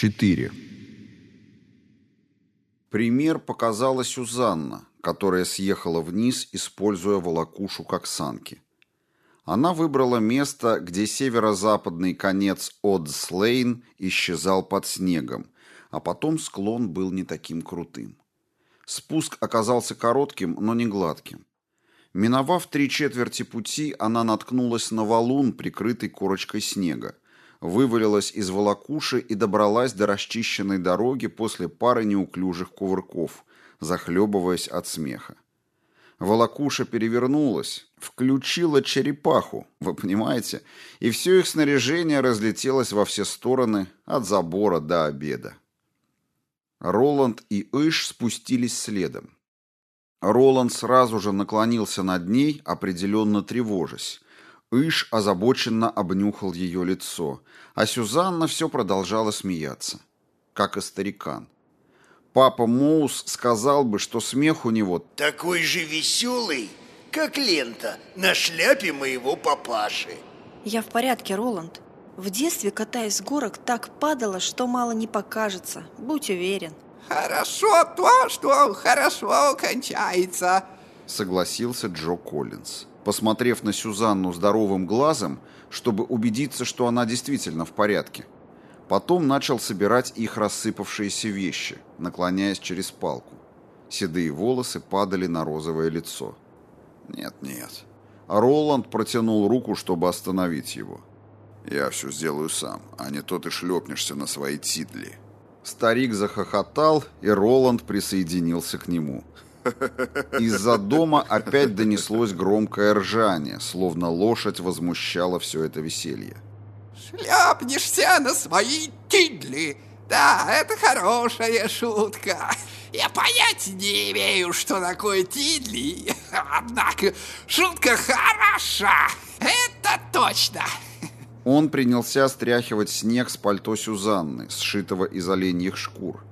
4. Пример показала Сюзанна, которая съехала вниз, используя волокушу как санки. Она выбрала место, где северо-западный конец Одслейн исчезал под снегом, а потом склон был не таким крутым. Спуск оказался коротким, но не гладким. Миновав три четверти пути, она наткнулась на валун, прикрытый корочкой снега, вывалилась из волокуши и добралась до расчищенной дороги после пары неуклюжих кувырков, захлебываясь от смеха. Волокуша перевернулась, включила черепаху, вы понимаете, и все их снаряжение разлетелось во все стороны от забора до обеда. Роланд и Иш спустились следом. Роланд сразу же наклонился над ней, определенно тревожась, Иш озабоченно обнюхал ее лицо, а Сюзанна все продолжала смеяться, как и старикан. Папа Моус сказал бы, что смех у него такой же веселый, как лента на шляпе моего папаши. Я в порядке, Роланд. В детстве, катаясь с горок, так падала, что мало не покажется. Будь уверен. Хорошо то, что хорошо кончается, согласился Джо Коллинз посмотрев на Сюзанну здоровым глазом, чтобы убедиться, что она действительно в порядке. Потом начал собирать их рассыпавшиеся вещи, наклоняясь через палку. Седые волосы падали на розовое лицо. «Нет, нет». А Роланд протянул руку, чтобы остановить его. «Я все сделаю сам, а не то ты шлепнешься на свои титли». Старик захохотал, и Роланд присоединился к нему. Из-за дома опять донеслось громкое ржание, словно лошадь возмущала все это веселье. «Шляпнешься на свои тидли! Да, это хорошая шутка. Я понятия не имею, что такое тидли, однако шутка хороша, это точно!» Он принялся стряхивать снег с пальто Сюзанны, сшитого из оленьих шкур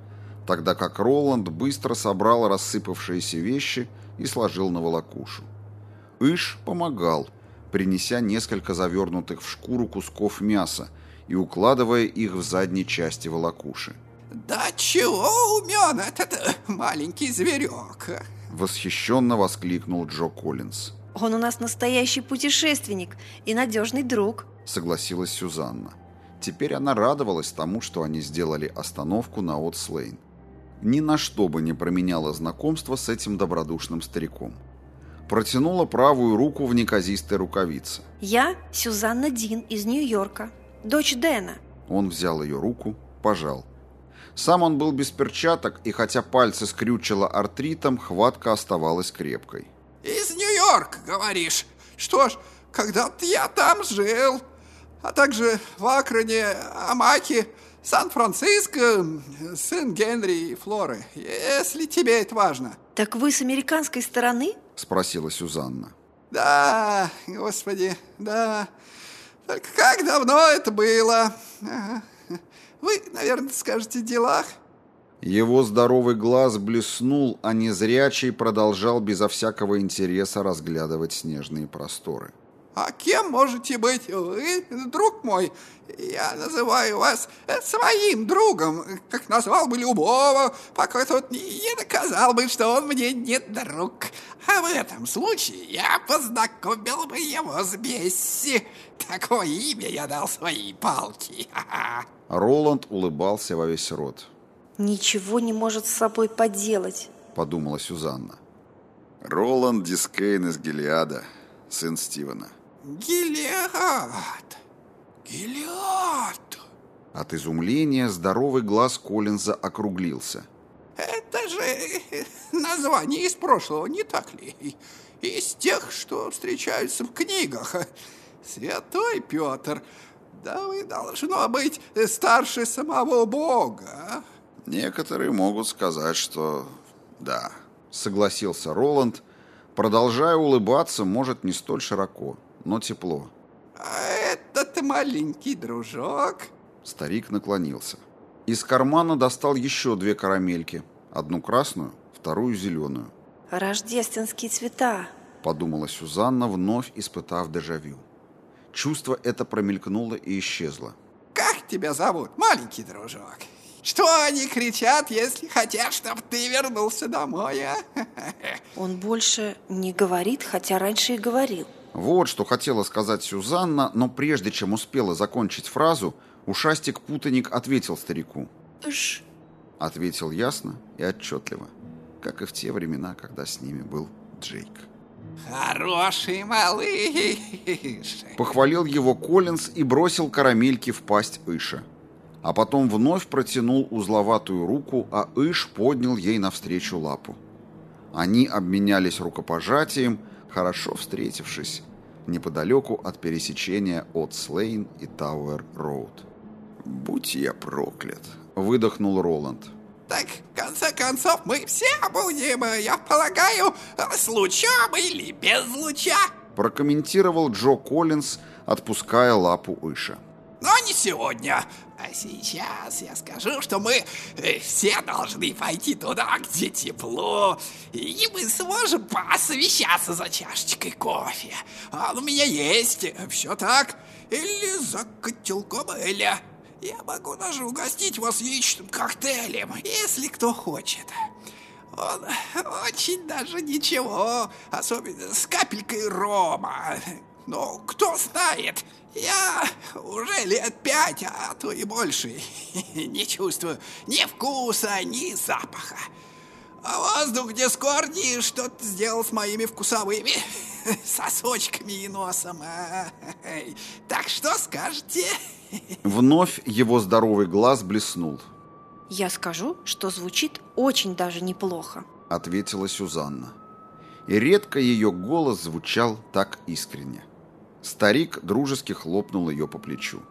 тогда как Роланд быстро собрал рассыпавшиеся вещи и сложил на волокушу. Иш помогал, принеся несколько завернутых в шкуру кусков мяса и укладывая их в задней части волокуши. «Да чего умен этот маленький зверек!» Восхищенно воскликнул Джо Коллинз. «Он у нас настоящий путешественник и надежный друг», согласилась Сюзанна. Теперь она радовалась тому, что они сделали остановку на Отслейн ни на что бы не променяла знакомство с этим добродушным стариком. Протянула правую руку в неказистой рукавице. «Я Сюзанна Дин из Нью-Йорка, дочь Дэна». Он взял ее руку, пожал. Сам он был без перчаток, и хотя пальцы скрючило артритом, хватка оставалась крепкой. «Из Нью-Йорка, говоришь? Что ж, когда-то я там жил, а также в Акроне, Амаке, Сан-Франциско, сын Генри и Флоры, если тебе это важно. Так вы с американской стороны? Спросила Сюзанна. Да, господи, да. Только как давно это было? Вы, наверное, скажете делах? Его здоровый глаз блеснул, а незрячий продолжал безо всякого интереса разглядывать снежные просторы. А кем можете быть вы, друг мой? Я называю вас своим другом, как назвал бы любого, пока тот не доказал бы, что он мне не друг. А в этом случае я познакомил бы его с Бесси. Такое имя я дал своей палке. Роланд улыбался во весь рот. «Ничего не может с собой поделать», — подумала Сюзанна. Роланд Дискейн из Гелиада, сын Стивена. Гелиад! Гелиад! От изумления здоровый глаз Коллинза округлился. Это же название из прошлого, не так ли? Из тех, что встречаются в книгах. Святой Петр, да вы, должно быть, старше самого Бога. Некоторые могут сказать, что да, согласился Роланд, продолжая улыбаться, может, не столь широко но тепло. А этот маленький дружок... Старик наклонился. Из кармана достал еще две карамельки. Одну красную, вторую зеленую. «Рождественские цвета», — подумала Сюзанна, вновь испытав дежавю. Чувство это промелькнуло и исчезло. «Как тебя зовут, маленький дружок? Что они кричат, если хотят, чтобы ты вернулся домой, а? Он больше не говорит, хотя раньше и говорил. Вот что хотела сказать Сюзанна, но прежде чем успела закончить фразу, ушастик-путаник ответил старику. Ш. Ответил ясно и отчетливо, как и в те времена, когда с ними был Джейк. Хороший малыш. Похвалил его Коллинз и бросил карамельки в пасть Ыша. А потом вновь протянул узловатую руку, а Ыш поднял ей навстречу лапу. Они обменялись рукопожатием, хорошо встретившись, неподалеку от пересечения Одс-лейн и Тауэр-Роуд. «Будь я проклят!» — выдохнул Роланд. Так, в конце концов, мы все будем, я полагаю, с лучом или без луча. Прокомментировал Джо Коллинз, отпуская лапу Иша. Сегодня. А сейчас я скажу, что мы э, все должны пойти туда, где тепло, и мы сможем посовещаться за чашечкой кофе. Он у меня есть, все так. Или за котелком Эля. Я могу даже угостить вас яичным коктейлем, если кто хочет. Он очень даже ничего, особенно с капелькой рома. Но кто знает, я уже лет пять, а то и больше, не чувствую ни вкуса, ни запаха. А воздух Дискордии что-то сделал с моими вкусовыми сосочками и носом. Так что скажете? Вновь его здоровый глаз блеснул. Я скажу, что звучит очень даже неплохо. Ответила Сюзанна. И редко ее голос звучал так искренне. Старик дружески хлопнул ее по плечу.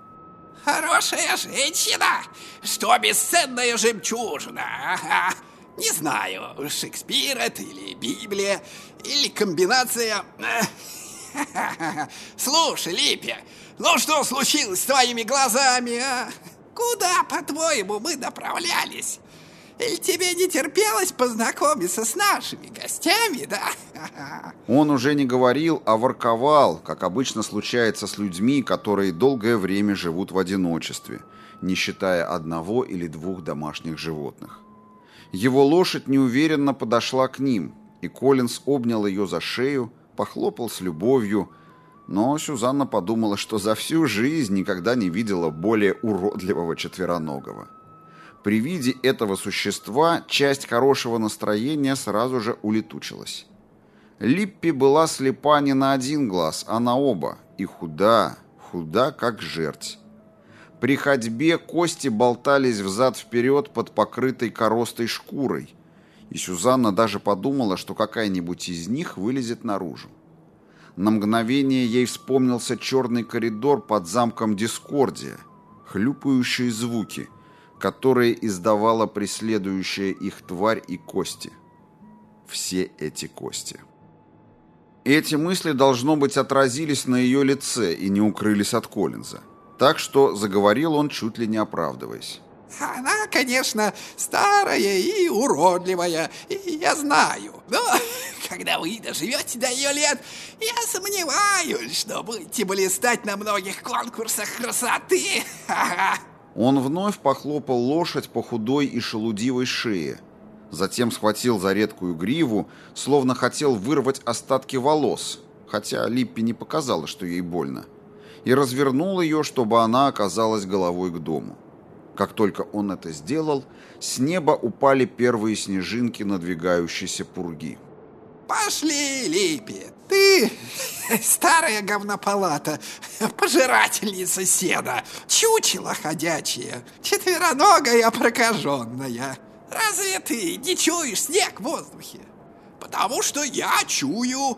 Хорошая женщина, что бесценная жемчужина. Не знаю, Шекспир это или Библия, или комбинация... Слушай, Липпи, ну что случилось с твоими глазами, а? Куда, по-твоему, мы направлялись? Или тебе не терпелось познакомиться с нашими гостями, да? Он уже не говорил, а ворковал, как обычно случается с людьми, которые долгое время живут в одиночестве, не считая одного или двух домашних животных. Его лошадь неуверенно подошла к ним, и Коллинз обнял ее за шею, похлопал с любовью, но Сюзанна подумала, что за всю жизнь никогда не видела более уродливого четвероногого. При виде этого существа часть хорошего настроения сразу же улетучилась. Липпи была слепа не на один глаз, а на оба, и худа, худа как жерть. При ходьбе кости болтались взад-вперед под покрытой коростой шкурой, и Сюзанна даже подумала, что какая-нибудь из них вылезет наружу. На мгновение ей вспомнился черный коридор под замком Дискордия, хлюпающие звуки, которые издавала преследующая их тварь и кости. Все эти кости. Эти мысли, должно быть, отразились на ее лице и не укрылись от Коллинза. Так что заговорил он, чуть ли не оправдываясь. Она, конечно, старая и уродливая, и я знаю. Но когда вы доживете до ее лет, я сомневаюсь, что будете блистать на многих конкурсах красоты. Он вновь похлопал лошадь по худой и шелудивой шее. Затем схватил за редкую гриву, словно хотел вырвать остатки волос, хотя Липпи не показала, что ей больно, и развернул ее, чтобы она оказалась головой к дому. Как только он это сделал, с неба упали первые снежинки надвигающейся пурги. Пошли, Липи, ты старая говнопалата, пожирательница седа, чучело ходячее, четвероногая прокаженная. Разве ты не чуешь снег в воздухе? Потому что я чую,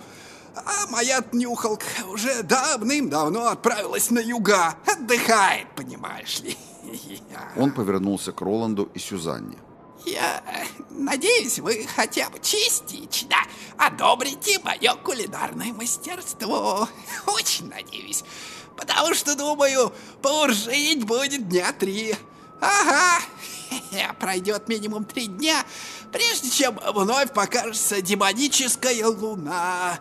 а моя нюхалка уже давным-давно отправилась на юга. Отдыхает, понимаешь ли. Он повернулся к Роланду и Сюзанне. Я надеюсь, вы хотя бы частично одобрите мое кулинарное мастерство. Очень надеюсь. Потому что, думаю, поужить будет дня три. Ага, пройдет минимум три дня, прежде чем вновь покажется демоническая луна.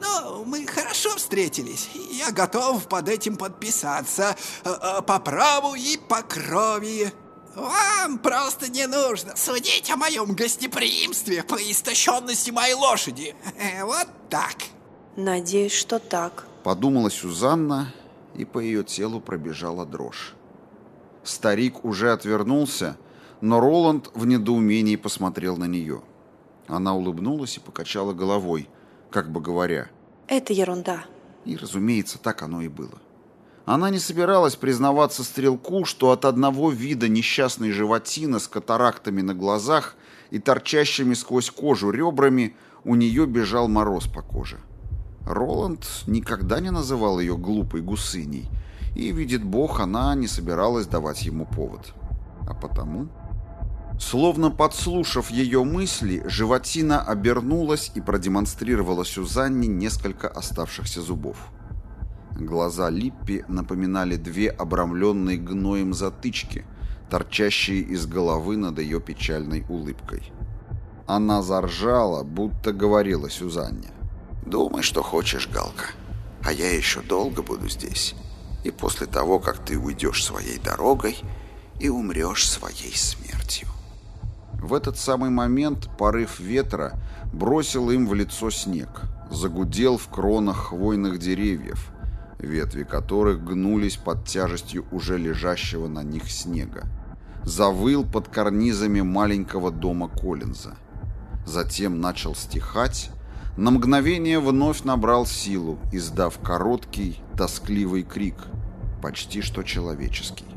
Но мы хорошо встретились. Я готов под этим подписаться. По праву и по крови. Вам просто не нужно судить о моем гостеприимстве по истощенности моей лошади. Вот так. Надеюсь, что так. Подумала Сюзанна, и по ее телу пробежала дрожь. Старик уже отвернулся, но Роланд в недоумении посмотрел на нее. Она улыбнулась и покачала головой, как бы говоря. Это ерунда. И, разумеется, так оно и было. Она не собиралась признаваться стрелку, что от одного вида несчастной животины с катарактами на глазах и торчащими сквозь кожу ребрами у нее бежал мороз по коже. Роланд никогда не называл ее глупой гусыней, и, видит Бог, она не собиралась давать ему повод. А потому... Словно подслушав ее мысли, животина обернулась и продемонстрировала Сюзанне несколько оставшихся зубов. Глаза Липпи напоминали две обрамленные гноем затычки, торчащие из головы над ее печальной улыбкой. Она заржала, будто говорила Сюзанне. «Думай, что хочешь, Галка, а я еще долго буду здесь. И после того, как ты уйдешь своей дорогой и умрешь своей смертью». В этот самый момент порыв ветра бросил им в лицо снег, загудел в кронах хвойных деревьев, ветви которых гнулись под тяжестью уже лежащего на них снега. Завыл под карнизами маленького дома Коллинза. Затем начал стихать, на мгновение вновь набрал силу, издав короткий, тоскливый крик, почти что человеческий.